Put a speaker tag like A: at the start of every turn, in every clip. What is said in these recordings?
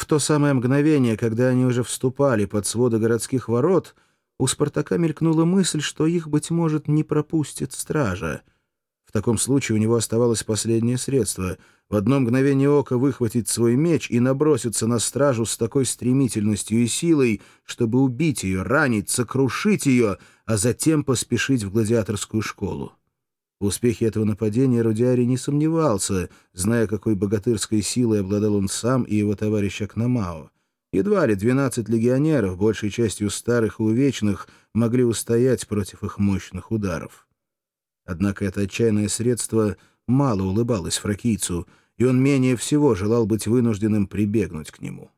A: В то самое мгновение, когда они уже вступали под своды городских ворот, у Спартака мелькнула мысль, что их, быть может, не пропустит стража. В таком случае у него оставалось последнее средство — в одно мгновение ока выхватить свой меч и наброситься на стражу с такой стремительностью и силой, чтобы убить ее, ранить, сокрушить ее, а затем поспешить в гладиаторскую школу. В успехе этого нападения Рудиари не сомневался, зная, какой богатырской силой обладал он сам и его товарищ Акномао. Едва ли двенадцать легионеров, большей частью старых и увечных, могли устоять против их мощных ударов. Однако это отчаянное средство мало улыбалось фракийцу — и он менее всего желал быть вынужденным прибегнуть к нему.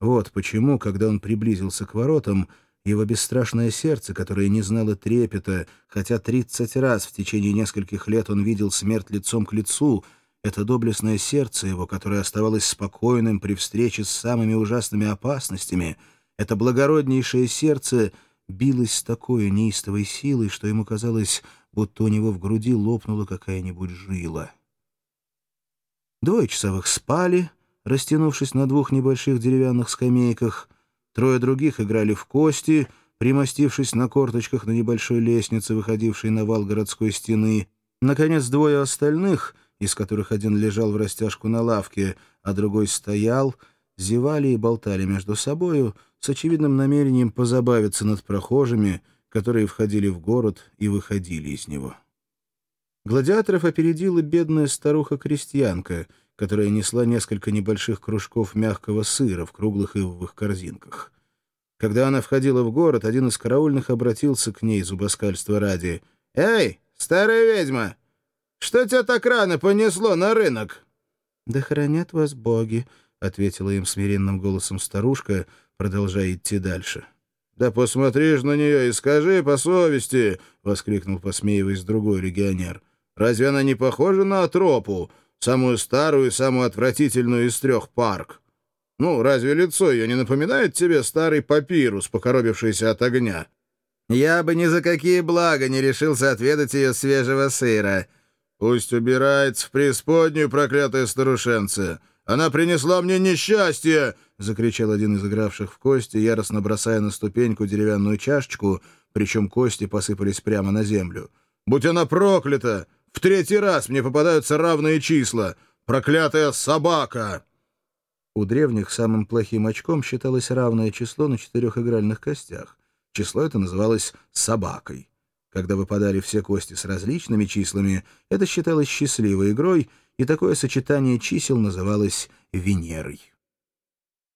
A: Вот почему, когда он приблизился к воротам, его бесстрашное сердце, которое не знало трепета, хотя тридцать раз в течение нескольких лет он видел смерть лицом к лицу, это доблестное сердце его, которое оставалось спокойным при встрече с самыми ужасными опасностями, это благороднейшее сердце билось с такой неистовой силой, что ему казалось, будто у него в груди лопнула какая-нибудь жила. Двое часовых спали, растянувшись на двух небольших деревянных скамейках. Трое других играли в кости, примостившись на корточках на небольшой лестнице, выходившей на вал городской стены. Наконец, двое остальных, из которых один лежал в растяжку на лавке, а другой стоял, зевали и болтали между собою с очевидным намерением позабавиться над прохожими, которые входили в город и выходили из него. Гладиаторов опередила бедная старуха-крестьянка, которая несла несколько небольших кружков мягкого сыра в круглых ивовых корзинках. Когда она входила в город, один из караульных обратился к ней зубоскальства ради. «Эй, старая ведьма, что тебя так рано понесло на рынок?» «Да хранят вас боги», — ответила им смиренным голосом старушка, продолжая идти дальше. «Да посмотри ж на нее и скажи по совести!» — воскликнул, посмеиваясь, другой легионер. Разве она не похожа на Атропу, самую старую и самую отвратительную из трех парк? Ну, разве лицо ее не напоминает тебе старый папирус, покоробившийся от огня? Я бы ни за какие блага не решился отведать ее свежего сыра. Пусть убирается в преисподнюю, проклятая старушенция. Она принесла мне несчастье!» — закричал один из игравших в кости, яростно бросая на ступеньку деревянную чашечку, причем кости посыпались прямо на землю. «Будь она проклята! В третий раз мне попадаются равные числа. Проклятая собака!» У древних самым плохим очком считалось равное число на четырех игральных костях. Число это называлось «собакой». Когда выпадали все кости с различными числами, это считалось счастливой игрой, и такое сочетание чисел называлось Венерой.